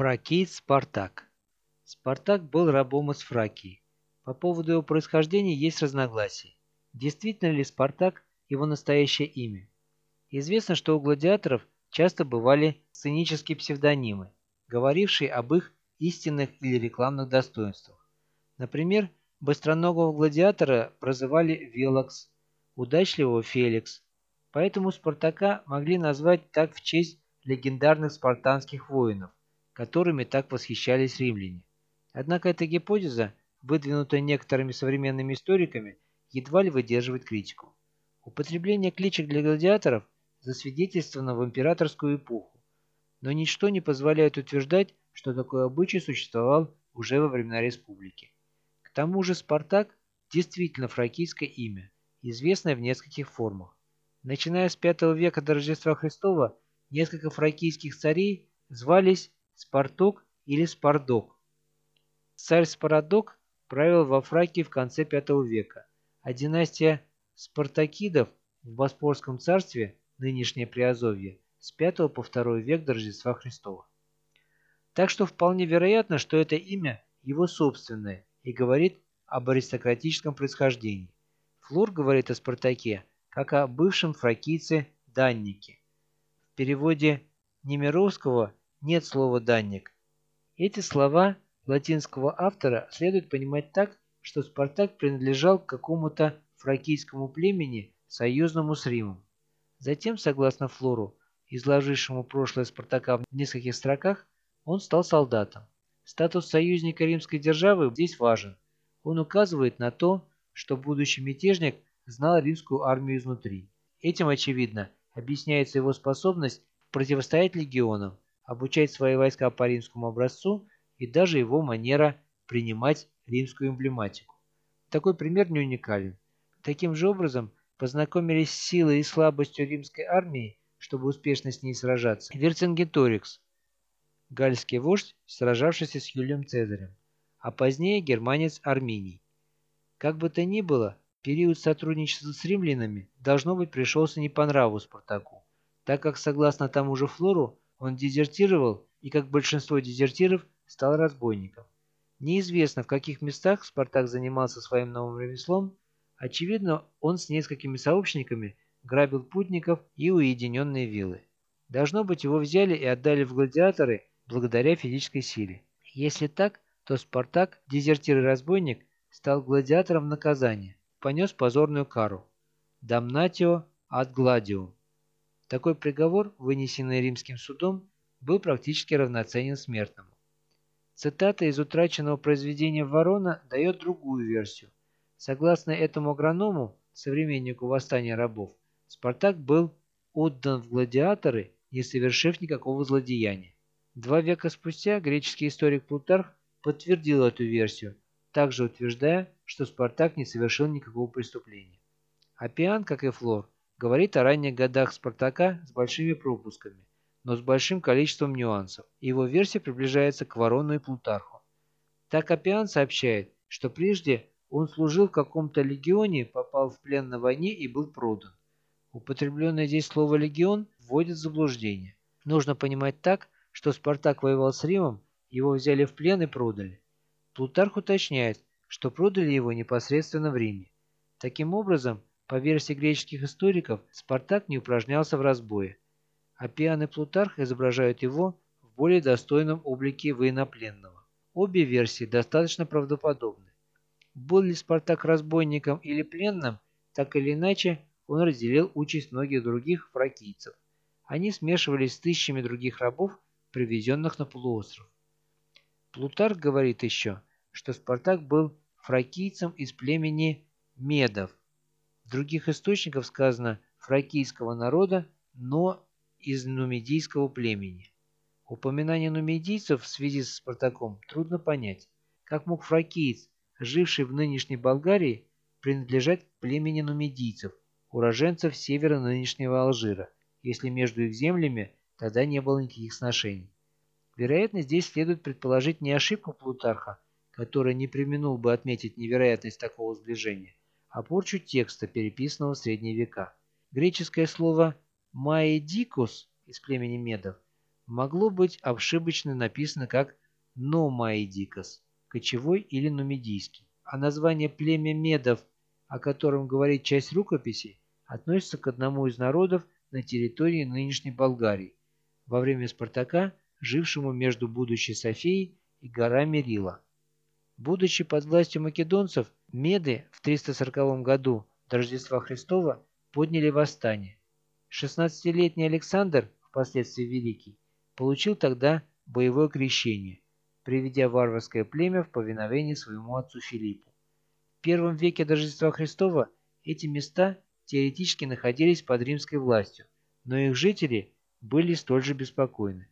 Фракиец Спартак Спартак был рабом из Фракии. По поводу его происхождения есть разногласия. Действительно ли Спартак его настоящее имя? Известно, что у гладиаторов часто бывали сценические псевдонимы, говорившие об их истинных или рекламных достоинствах. Например, быстроногого гладиатора прозывали Велокс, удачливого Феликс. Поэтому Спартака могли назвать так в честь легендарных спартанских воинов, которыми так восхищались римляне. Однако эта гипотеза, выдвинутая некоторыми современными историками, едва ли выдерживает критику. Употребление кличек для гладиаторов засвидетельствовано в императорскую эпоху, но ничто не позволяет утверждать, что такой обычай существовал уже во времена республики. К тому же Спартак действительно фракийское имя, известное в нескольких формах. Начиная с V века до Рождества Христова несколько фракийских царей звались Спарток или Спардок. Царь Спарадок правил во Фракии в конце V века, а династия Спартакидов в Боспорском царстве, нынешнее Приазовье, с V по II век до Рождества Христова. Так что вполне вероятно, что это имя его собственное и говорит об аристократическом происхождении. Флор говорит о Спартаке, как о бывшем фракийце Даннике. В переводе Немировского нет слова «данник». Эти слова латинского автора следует понимать так, что Спартак принадлежал к какому-то фракийскому племени, союзному с Римом. Затем, согласно Флору, изложившему прошлое Спартака в нескольких строках, он стал солдатом. Статус союзника римской державы здесь важен. Он указывает на то, что будущий мятежник знал римскую армию изнутри. Этим, очевидно, объясняется его способность противостоять легионам, обучать свои войска по римскому образцу и даже его манера принимать римскую эмблематику. Такой пример не уникален. Таким же образом познакомились с силой и слабостью римской армии, чтобы успешно с ней сражаться, Верцингеторикс, гальский вождь, сражавшийся с Юлием Цезарем, а позднее германец Арминий. Как бы то ни было, период сотрудничества с римлянами должно быть пришелся не по нраву Спартаку, так как, согласно тому же Флору, он дезертировал и, как большинство дезертиров, стал разбойником. Неизвестно, в каких местах Спартак занимался своим новым ремеслом. Очевидно, он с несколькими сообщниками грабил путников и уединенные виллы. Должно быть, его взяли и отдали в гладиаторы благодаря физической силе. Если так, то Спартак, дезертир и разбойник, стал гладиатором наказания, понес позорную кару. Дамнатио ад гладио. Такой приговор, вынесенный римским судом, был практически равноценен смертному. Цитата из утраченного произведения Ворона дает другую версию. Согласно этому агроному, современнику восстания рабов, Спартак был отдан в гладиаторы, не совершив никакого злодеяния. Два века спустя греческий историк Плутарх подтвердил эту версию, также утверждая, что Спартак не совершил никакого преступления. Апиан, как и Флор, говорит о ранних годах Спартака с большими пропусками но с большим количеством нюансов. Его версия приближается к Ворону и Плутарху. Так Апиан сообщает, что прежде он служил в каком-то легионе, попал в плен на войне и был продан. Употребленное здесь слово «легион» вводит в заблуждение. Нужно понимать так, что Спартак воевал с Римом, его взяли в плен и продали. Плутарх уточняет, что продали его непосредственно в Риме. Таким образом, по версии греческих историков, Спартак не упражнялся в разбое а пьяный Плутарх изображает его в более достойном облике военнопленного. Обе версии достаточно правдоподобны. Был ли Спартак разбойником или пленным, так или иначе, он разделил участь многих других фракийцев. Они смешивались с тысячами других рабов, привезенных на полуостров. Плутарх говорит еще, что Спартак был фракийцем из племени Медов. В других источниках сказано «фракийского народа», но из нумидийского племени. Упоминание нумидийцев в связи с Спартаком трудно понять. Как мог фракиец, живший в нынешней Болгарии, принадлежать к племени нумидийцев, уроженцев севера нынешнего Алжира, если между их землями тогда не было никаких сношений. Вероятно, здесь следует предположить не ошибку Плутарха, который не применул бы отметить невероятность такого сближения, а порчу текста, переписанного в средние века. Греческое слово Маэдикус из племени Медов могло быть ошибочно написано как Номаидикос, кочевой или нумидийский, а название племя Медов, о котором говорит часть рукописи, относится к одному из народов на территории нынешней Болгарии, во время Спартака, жившему между будущей Софией и горами Рила. Будучи под властью македонцев, Меды в 340 году до Рождества Христова подняли восстание. 16-летний Александр, впоследствии Великий, получил тогда боевое крещение, приведя варварское племя в повиновение своему отцу Филиппу. В первом веке до Рождества Христова эти места теоретически находились под римской властью, но их жители были столь же беспокойны.